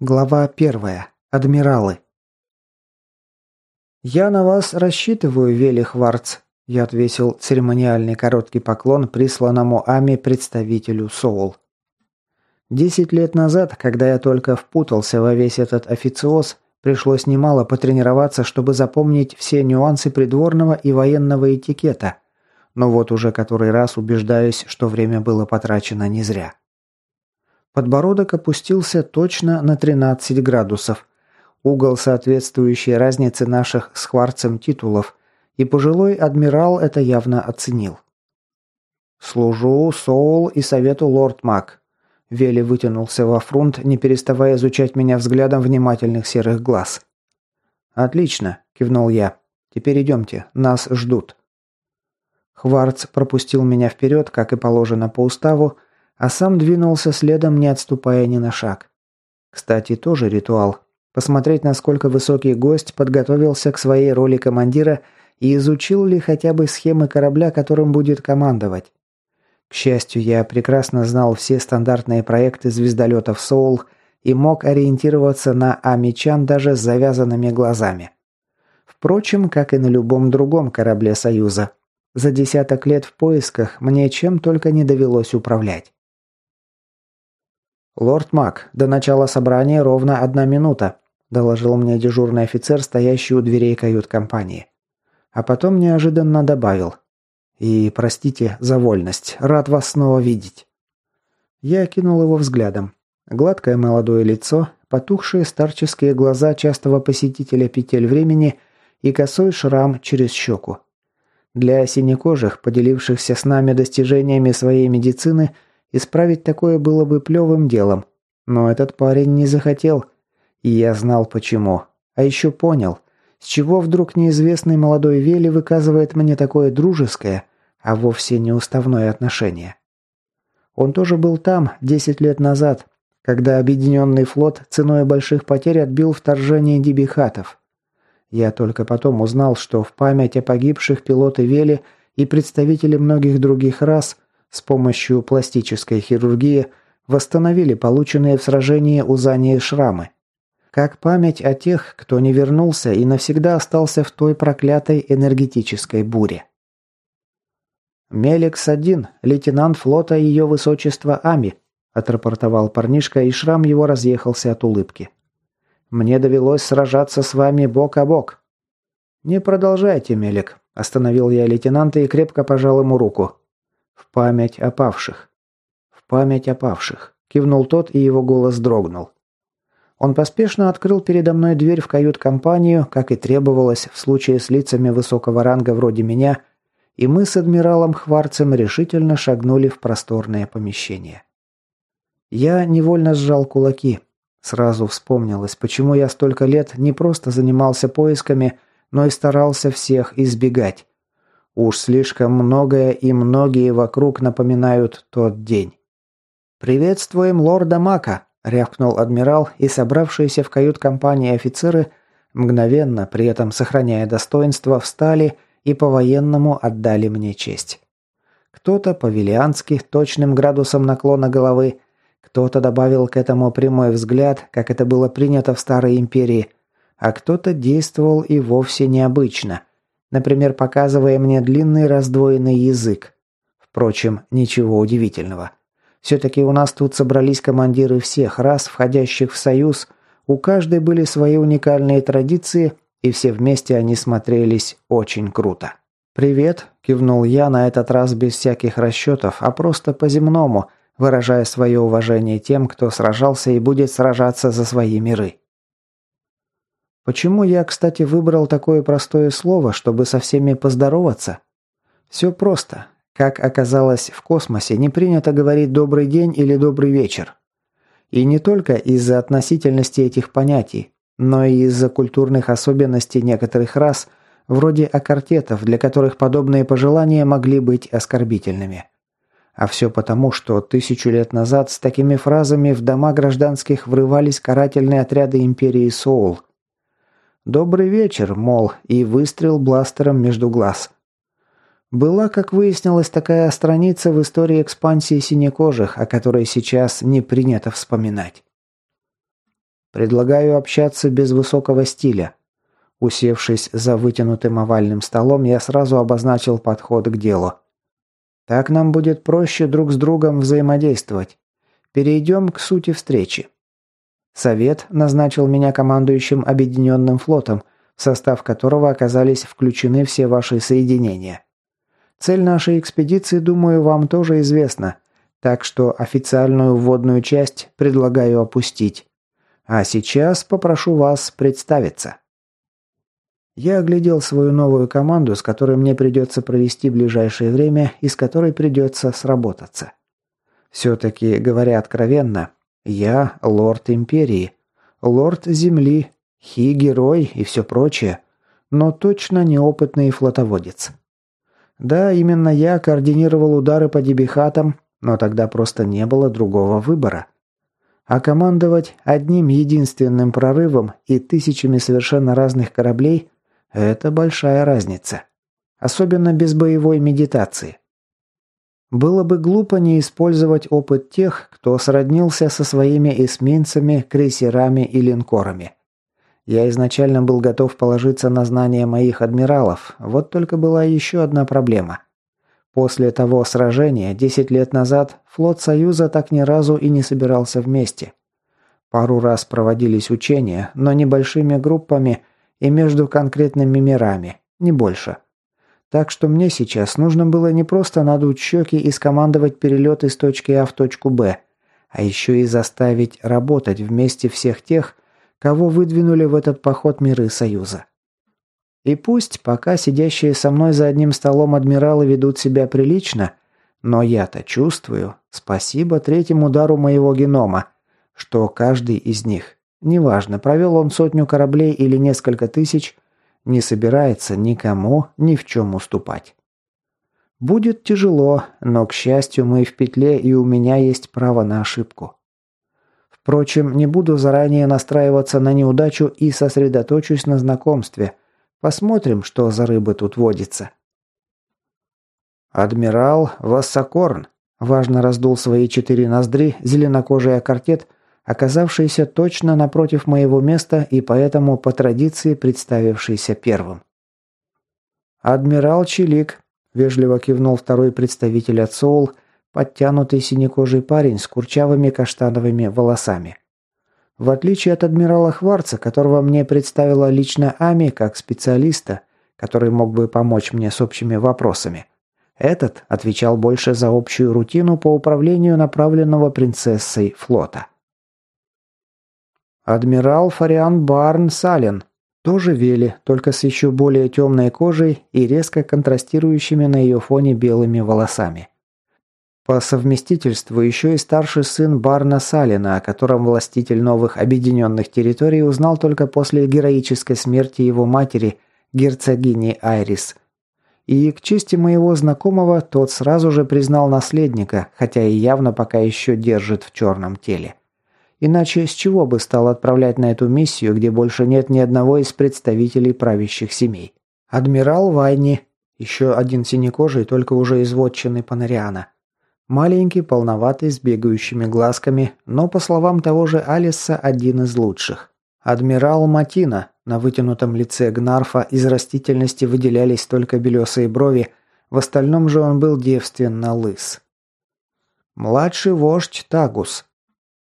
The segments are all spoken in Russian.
Глава первая. Адмиралы. «Я на вас рассчитываю, Вели Хварц», – я отвесил церемониальный короткий поклон присланному Ами представителю Соул. Десять лет назад, когда я только впутался во весь этот официоз, пришлось немало потренироваться, чтобы запомнить все нюансы придворного и военного этикета. Но вот уже который раз убеждаюсь, что время было потрачено не зря. Подбородок опустился точно на 13 градусов. Угол, соответствующий разнице наших с Хварцем титулов, и пожилой адмирал это явно оценил. «Служу Соул и совету лорд Мак». Вели вытянулся во фронт, не переставая изучать меня взглядом внимательных серых глаз. «Отлично», – кивнул я. «Теперь идемте, нас ждут». Хварц пропустил меня вперед, как и положено по уставу, а сам двинулся следом, не отступая ни на шаг. Кстати, тоже ритуал. Посмотреть, насколько высокий гость подготовился к своей роли командира и изучил ли хотя бы схемы корабля, которым будет командовать. К счастью, я прекрасно знал все стандартные проекты звездолетов «Соул» и мог ориентироваться на Амичан даже с завязанными глазами. Впрочем, как и на любом другом корабле Союза. За десяток лет в поисках мне чем только не довелось управлять. «Лорд Мак, до начала собрания ровно одна минута», – доложил мне дежурный офицер, стоящий у дверей кают-компании. А потом неожиданно добавил. «И простите за вольность, рад вас снова видеть». Я окинул его взглядом. Гладкое молодое лицо, потухшие старческие глаза частого посетителя петель времени и косой шрам через щеку. Для синекожих, поделившихся с нами достижениями своей медицины – Исправить такое было бы плевым делом. Но этот парень не захотел. И я знал почему. А еще понял, с чего вдруг неизвестный молодой Вели выказывает мне такое дружеское, а вовсе не уставное отношение. Он тоже был там 10 лет назад, когда объединенный флот ценой больших потерь отбил вторжение дебихатов. Я только потом узнал, что в память о погибших пилоты Вели и представители многих других рас – с помощью пластической хирургии восстановили полученные в сражении узания шрамы. Как память о тех, кто не вернулся и навсегда остался в той проклятой энергетической буре. «Меликс-1, лейтенант флота Ее Высочества Ами», отрапортовал парнишка, и шрам его разъехался от улыбки. «Мне довелось сражаться с вами бок о бок». «Не продолжайте, Мелик», – остановил я лейтенанта и крепко пожал ему руку. В память о павших. В память о павших. Кивнул тот, и его голос дрогнул. Он поспешно открыл передо мной дверь в кают-компанию, как и требовалось в случае с лицами высокого ранга вроде меня, и мы с адмиралом Хварцем решительно шагнули в просторное помещение. Я невольно сжал кулаки. Сразу вспомнилось, почему я столько лет не просто занимался поисками, но и старался всех избегать. Уж слишком многое и многие вокруг напоминают тот день. «Приветствуем лорда Мака!» – рявкнул адмирал, и собравшиеся в кают-компании офицеры, мгновенно, при этом сохраняя достоинство, встали и по-военному отдали мне честь. Кто-то по-виллиански, точным градусом наклона головы, кто-то добавил к этому прямой взгляд, как это было принято в Старой Империи, а кто-то действовал и вовсе необычно, Например, показывая мне длинный раздвоенный язык. Впрочем, ничего удивительного. Все-таки у нас тут собрались командиры всех рас, входящих в союз, у каждой были свои уникальные традиции, и все вместе они смотрелись очень круто. «Привет», – кивнул я на этот раз без всяких расчетов, а просто по-земному, выражая свое уважение тем, кто сражался и будет сражаться за свои миры. Почему я, кстати, выбрал такое простое слово, чтобы со всеми поздороваться? Все просто. Как оказалось, в космосе не принято говорить «добрый день» или «добрый вечер». И не только из-за относительности этих понятий, но и из-за культурных особенностей некоторых рас, вроде аккортетов, для которых подобные пожелания могли быть оскорбительными. А все потому, что тысячу лет назад с такими фразами в дома гражданских врывались карательные отряды Империи Соул – «Добрый вечер», мол, и выстрел бластером между глаз. Была, как выяснилось, такая страница в истории экспансии синекожих, о которой сейчас не принято вспоминать. Предлагаю общаться без высокого стиля. Усевшись за вытянутым овальным столом, я сразу обозначил подход к делу. Так нам будет проще друг с другом взаимодействовать. Перейдем к сути встречи. Совет назначил меня командующим Объединенным флотом, в состав которого оказались включены все ваши соединения. Цель нашей экспедиции, думаю, вам тоже известна, так что официальную вводную часть предлагаю опустить. А сейчас попрошу вас представиться. Я оглядел свою новую команду, с которой мне придется провести ближайшее время и с которой придется сработаться. Все-таки, говоря откровенно, я лорд Империи, лорд Земли, хи-герой и все прочее, но точно неопытный флотоводец. Да, именно я координировал удары по дебихатам, но тогда просто не было другого выбора. А командовать одним единственным прорывом и тысячами совершенно разных кораблей это большая разница. Особенно без боевой медитации. Было бы глупо не использовать опыт тех, кто сроднился со своими эсминцами, крейсерами и линкорами. Я изначально был готов положиться на знания моих адмиралов, вот только была еще одна проблема. После того сражения, 10 лет назад, флот Союза так ни разу и не собирался вместе. Пару раз проводились учения, но небольшими группами – и между конкретными мирами, не больше. Так что мне сейчас нужно было не просто надуть щеки и скомандовать перелет из точки А в точку Б, а еще и заставить работать вместе всех тех, кого выдвинули в этот поход миры Союза. И пусть пока сидящие со мной за одним столом адмиралы ведут себя прилично, но я-то чувствую, спасибо третьему удару моего генома, что каждый из них Неважно, провел он сотню кораблей или несколько тысяч, не собирается никому ни в чем уступать. Будет тяжело, но, к счастью, мы в петле, и у меня есть право на ошибку. Впрочем, не буду заранее настраиваться на неудачу и сосредоточусь на знакомстве. Посмотрим, что за рыбы тут водится. «Адмирал Вассакорн», – важно раздул свои четыре ноздри зеленокожий аккортет – оказавшийся точно напротив моего места и поэтому по традиции представившийся первым. «Адмирал Чилик», – вежливо кивнул второй представитель от Соул, подтянутый синекожий парень с курчавыми каштановыми волосами. В отличие от адмирала Хварца, которого мне представила лично Ами как специалиста, который мог бы помочь мне с общими вопросами, этот отвечал больше за общую рутину по управлению направленного принцессой флота. Адмирал Фариан Барн Сален. Тоже Вели, только с еще более темной кожей и резко контрастирующими на ее фоне белыми волосами. По совместительству еще и старший сын Барна Салина, о котором властитель новых объединенных территорий узнал только после героической смерти его матери, герцогини Айрис. И к чести моего знакомого, тот сразу же признал наследника, хотя и явно пока еще держит в черном теле. Иначе с чего бы стал отправлять на эту миссию, где больше нет ни одного из представителей правящих семей? Адмирал Вайни, еще один синекожий, только уже из вотчины Панариана. Маленький, полноватый, с бегающими глазками, но, по словам того же Алиса, один из лучших. Адмирал Матина, на вытянутом лице Гнарфа из растительности выделялись только белесые брови, в остальном же он был девственно лыс. Младший вождь Тагус,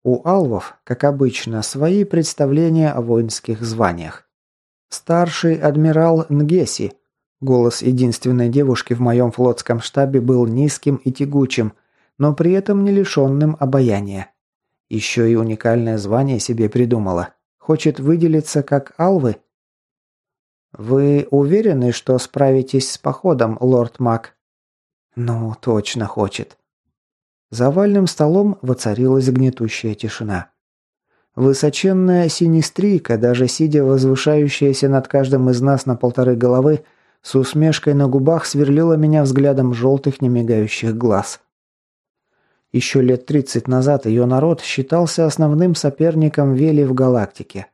у алвов, как обычно, свои представления о воинских званиях. Старший адмирал Нгеси, голос единственной девушки в моем флотском штабе был низким и тягучим, но при этом не лишенным обаяния. Еще и уникальное звание себе придумала. Хочет выделиться как алвы? «Вы уверены, что справитесь с походом, лорд Мак?» «Ну, точно хочет. За овальным столом воцарилась гнетущая тишина. Высоченная синестрийка, даже сидя возвышающаяся над каждым из нас на полторы головы, с усмешкой на губах сверлила меня взглядом желтых немигающих глаз. Еще лет тридцать назад ее народ считался основным соперником Вели в галактике.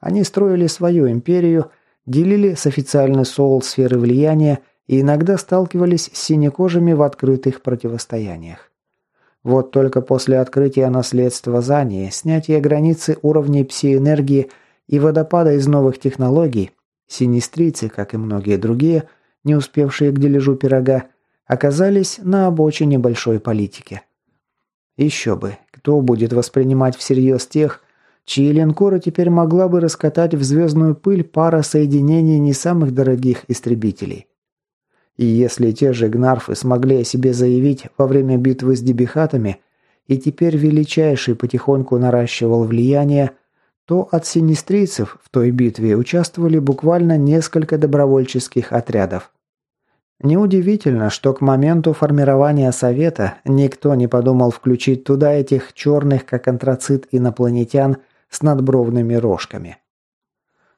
Они строили свою империю, делили с официальной Соул сферы влияния и иногда сталкивались с синекожими в открытых противостояниях. Вот только после открытия наследства Зании, снятия границы уровней пси-энергии и водопада из новых технологий, синистрийцы, как и многие другие, не успевшие к дележу пирога, оказались на обочине большой политики. Еще бы, кто будет воспринимать всерьез тех, чьи линкоры теперь могла бы раскатать в звездную пыль пара соединений не самых дорогих истребителей. И если те же гнарфы смогли о себе заявить во время битвы с дебихатами, и теперь величайший потихоньку наращивал влияние, то от синистрийцев в той битве участвовали буквально несколько добровольческих отрядов. Неудивительно, что к моменту формирования Совета никто не подумал включить туда этих черных, как антрацит инопланетян, с надбровными рожками.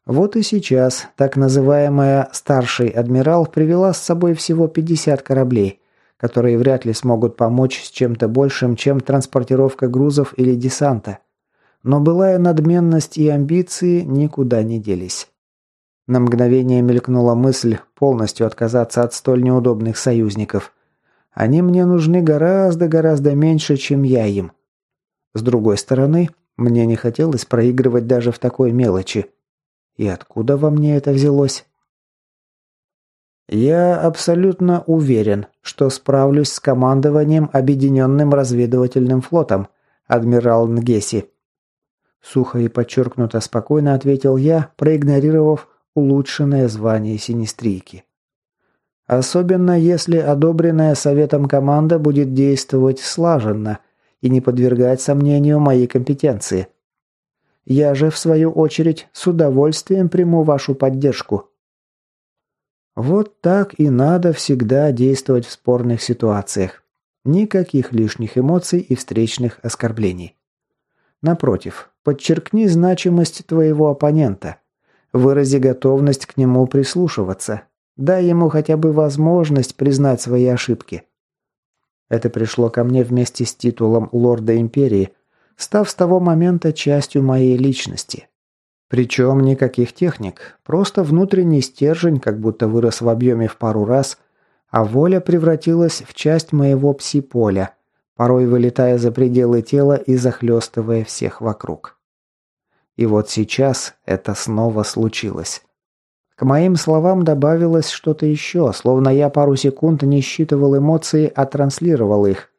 Вот и сейчас так называемая «старший адмирал» привела с собой всего 50 кораблей, которые вряд ли смогут помочь с чем-то большим, чем транспортировка грузов или десанта. Но былая надменность и амбиции никуда не делись. На мгновение мелькнула мысль полностью отказаться от столь неудобных союзников. Они мне нужны гораздо-гораздо меньше, чем я им. С другой стороны, мне не хотелось проигрывать даже в такой мелочи. И откуда во мне это взялось? Я абсолютно уверен, что справлюсь с командованием Объединенным разведывательным флотом, адмирал Нгеси. Сухо и подчеркнуто спокойно ответил я, проигнорировав улучшенное звание синистрийки. Особенно если одобренная советом команда будет действовать слаженно и не подвергать сомнению моей компетенции. Я же, в свою очередь, с удовольствием приму вашу поддержку. Вот так и надо всегда действовать в спорных ситуациях. Никаких лишних эмоций и встречных оскорблений. Напротив, подчеркни значимость твоего оппонента. Вырази готовность к нему прислушиваться. Дай ему хотя бы возможность признать свои ошибки. Это пришло ко мне вместе с титулом лорда империи, став с того момента частью моей личности. Причем никаких техник, просто внутренний стержень как будто вырос в объеме в пару раз, а воля превратилась в часть моего пси-поля, порой вылетая за пределы тела и захлестывая всех вокруг. И вот сейчас это снова случилось. К моим словам добавилось что-то еще, словно я пару секунд не считывал эмоции, а транслировал их.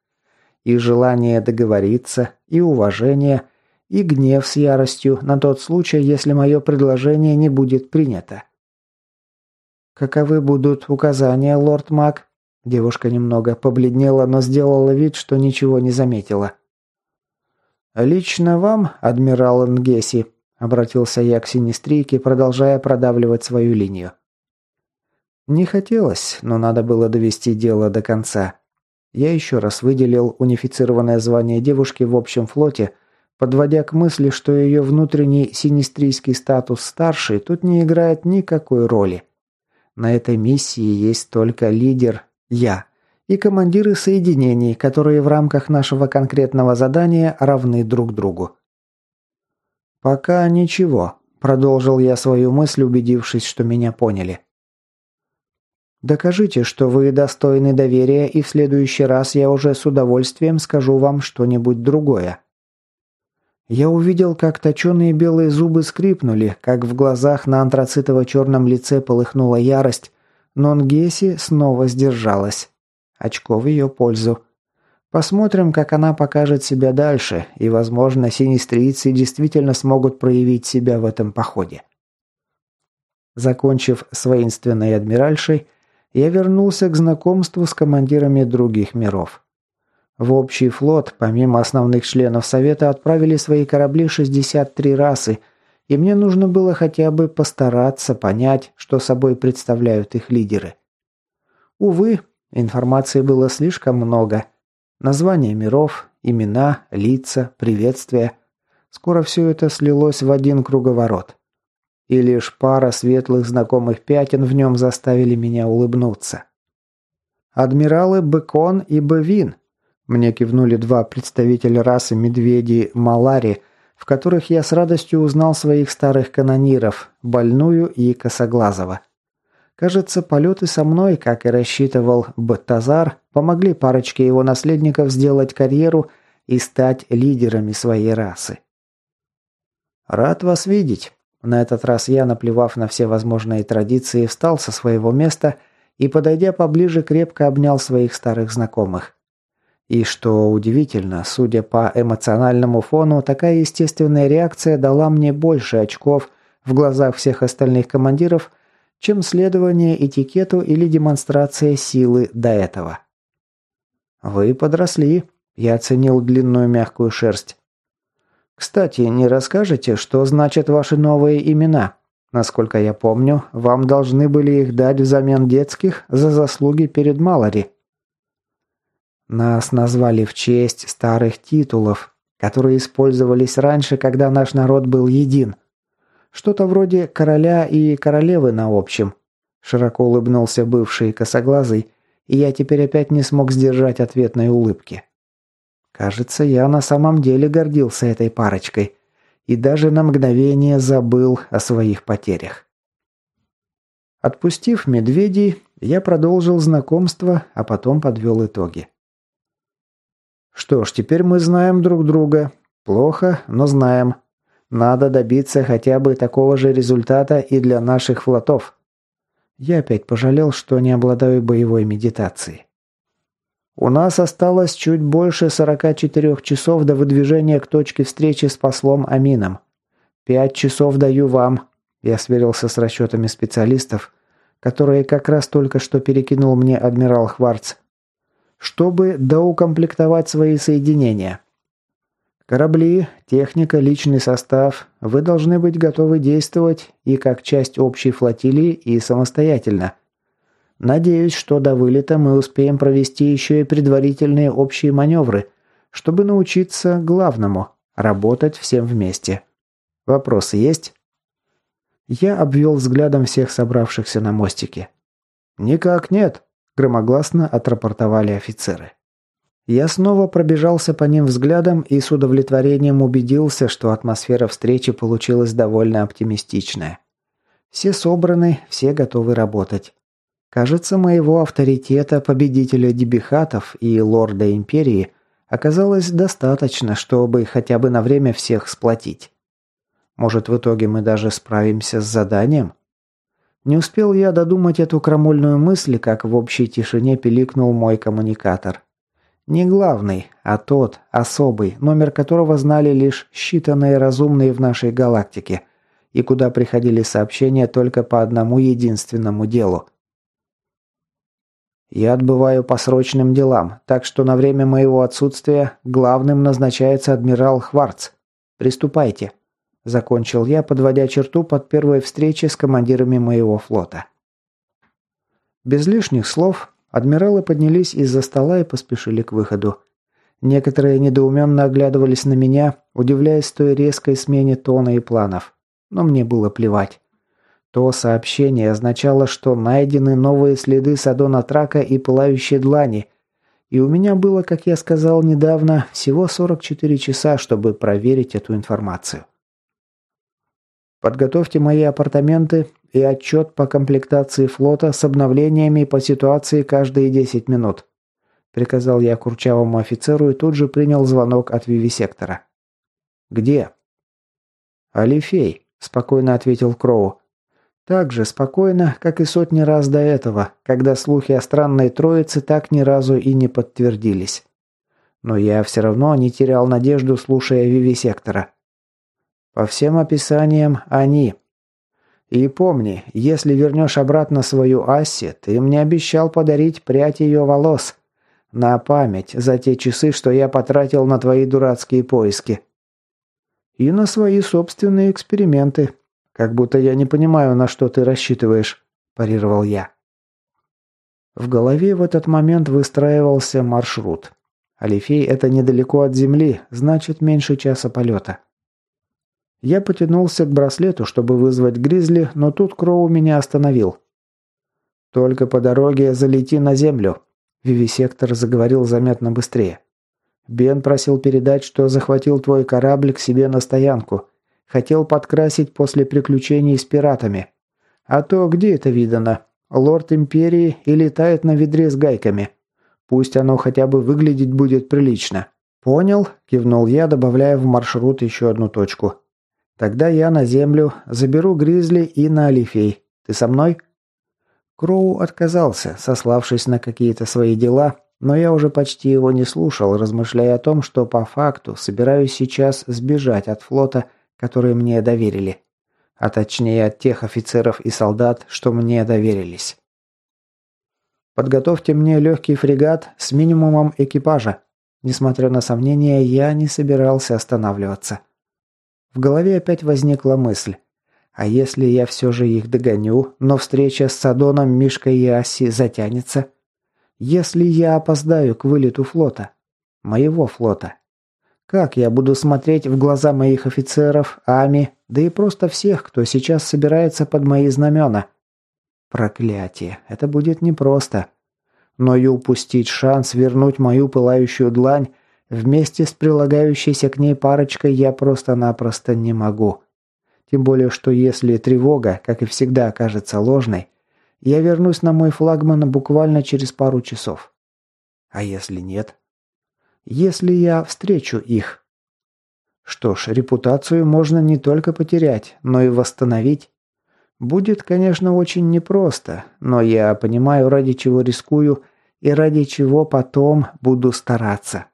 И желание договориться, и уважение, и гнев с яростью на тот случай, если мое предложение не будет принято. «Каковы будут указания, лорд Мак?» Девушка немного побледнела, но сделала вид, что ничего не заметила. «Лично вам, адмирал Нгеси, Обратился я к синестрийке, продолжая продавливать свою линию. Не хотелось, но надо было довести дело до конца. Я еще раз выделил унифицированное звание девушки в общем флоте, подводя к мысли, что ее внутренний синестрийский статус старший тут не играет никакой роли. На этой миссии есть только лидер «я» и командиры соединений, которые в рамках нашего конкретного задания равны друг другу. «Пока ничего», – продолжил я свою мысль, убедившись, что меня поняли. «Докажите, что вы достойны доверия, и в следующий раз я уже с удовольствием скажу вам что-нибудь другое». Я увидел, как точеные белые зубы скрипнули, как в глазах на антрацитово-черном лице полыхнула ярость, но Нгеси снова сдержалась. Очко в ее пользу. Посмотрим, как она покажет себя дальше, и, возможно, синистрийцы действительно смогут проявить себя в этом походе. Закончив с воинственной адмиральшей, я вернулся к знакомству с командирами других миров. В общий флот, помимо основных членов Совета, отправили свои корабли 63 расы, и мне нужно было хотя бы постараться понять, что собой представляют их лидеры. Увы, информации было слишком много – Названия миров, имена, лица, приветствия. Скоро все это слилось в один круговорот. И лишь пара светлых знакомых пятен в нем заставили меня улыбнуться. Адмиралы Бекон и Бевин. Мне кивнули два представителя расы медведей Малари, в которых я с радостью узнал своих старых канониров, Больную и Косоглазого. Кажется, полеты со мной, как и рассчитывал Баттазар, помогли парочке его наследников сделать карьеру и стать лидерами своей расы. «Рад вас видеть». На этот раз я, наплевав на все возможные традиции, встал со своего места и, подойдя поближе, крепко обнял своих старых знакомых. И что удивительно, судя по эмоциональному фону, такая естественная реакция дала мне больше очков в глазах всех остальных командиров, чем следование этикету или демонстрация силы до этого. «Вы подросли», – я оценил длинную мягкую шерсть. «Кстати, не расскажете, что значат ваши новые имена? Насколько я помню, вам должны были их дать взамен детских за заслуги перед Малори». Нас назвали в честь старых титулов, которые использовались раньше, когда наш народ был един – что-то вроде короля и королевы на общем. Широко улыбнулся бывший косоглазый, и я теперь опять не смог сдержать ответной улыбки. Кажется, я на самом деле гордился этой парочкой и даже на мгновение забыл о своих потерях. Отпустив медведей, я продолжил знакомство, а потом подвел итоги. Что ж, теперь мы знаем друг друга. Плохо, но знаем. Надо добиться хотя бы такого же результата и для наших флотов. Я опять пожалел, что не обладаю боевой медитацией. У нас осталось чуть больше 44 часов до выдвижения к точке встречи с послом Амином. Пять часов даю вам. Я сверился с расчетами специалистов, которые как раз только что перекинул мне адмирал Хварц, чтобы доукомплектовать свои соединения. Корабли, техника, личный состав. Вы должны быть готовы действовать и как часть общей флотилии, и самостоятельно. Надеюсь, что до вылета мы успеем провести еще и предварительные общие маневры, чтобы научиться главному – работать всем вместе. Вопросы есть? Я обвел взглядом всех собравшихся на мостике. «Никак нет», – громогласно отрапортовали офицеры. Я снова пробежался по ним взглядом и с удовлетворением убедился, что атмосфера встречи получилась довольно оптимистичная. Все собраны, все готовы работать. Кажется, моего авторитета победителя дебихатов и лорда империи оказалось достаточно, чтобы хотя бы на время всех сплотить. Может, в итоге мы даже справимся с заданием? Не успел я додумать эту крамольную мысль, как в общей тишине пиликнул мой коммуникатор. Не главный, а тот, особый, номер которого знали лишь считанные разумные в нашей галактике, и куда приходили сообщения только по одному единственному делу. Я отбываю по срочным делам, так что на время моего отсутствия главным назначается адмирал Хварц. Приступайте. Закончил я, подводя черту под первой встречей с командирами моего флота. Без лишних слов Адмиралы поднялись из-за стола и поспешили к выходу. Некоторые недоуменно оглядывались на меня, удивляясь той резкой смене тона и планов. Но мне было плевать. То сообщение означало, что найдены новые следы Садона Трака и Пылающей Длани. И у меня было, как я сказал недавно, всего 44 часа, чтобы проверить эту информацию. Подготовьте мои апартаменты и отчет по комплектации флота с обновлениями по ситуации каждые 10 минут», приказал я курчавому офицеру и тут же принял звонок от вивисектора. «Где?» «Алифей», – спокойно ответил Кроу. «Так же спокойно, как и сотни раз до этого, когда слухи о странной троице так ни разу и не подтвердились. Но я все равно не терял надежду, слушая вивисектора. По всем описаниям они. И помни, если вернешь обратно свою Асси, ты мне обещал подарить прядь ее волос. На память за те часы, что я потратил на твои дурацкие поиски. И на свои собственные эксперименты. Как будто я не понимаю, на что ты рассчитываешь, парировал я. В голове в этот момент выстраивался маршрут. Алифей – это недалеко от Земли, значит меньше часа полета. Я потянулся к браслету, чтобы вызвать Гризли, но тут Кроу меня остановил. «Только по дороге залети на землю», – Вивисектор заговорил заметно быстрее. «Бен просил передать, что захватил твой корабль к себе на стоянку. Хотел подкрасить после приключений с пиратами. А то где это видано? Лорд Империи и летает на ведре с гайками. Пусть оно хотя бы выглядеть будет прилично. «Понял», – кивнул я, добавляя в маршрут еще одну точку. «Тогда я на землю, заберу Гризли и на Алифей. Ты со мной?» Кроу отказался, сославшись на какие-то свои дела, но я уже почти его не слушал, размышляя о том, что по факту собираюсь сейчас сбежать от флота, который мне доверили. А точнее от тех офицеров и солдат, что мне доверились. Подготовьте мне легкий фрегат с минимумом экипажа. Несмотря на сомнения, я не собирался останавливаться. В голове опять возникла мысль. А если я все же их догоню, но встреча с Садоном, Мишкой и Аси затянется? Если я опоздаю к вылету флота? Моего флота? Как я буду смотреть в глаза моих офицеров, Ами, да и просто всех, кто сейчас собирается под мои знамена? Проклятие, это будет непросто. Но и упустить шанс вернуть мою пылающую длань вместе с прилагающейся к ней парочкой я просто-напросто не могу. Тем более, что если тревога, как и всегда, окажется ложной, я вернусь на мой флагман буквально через пару часов. А если нет? Если я встречу их? Что ж, репутацию можно не только потерять, но и восстановить. Будет, конечно, очень непросто, но я понимаю, ради чего рискую и ради чего потом буду стараться.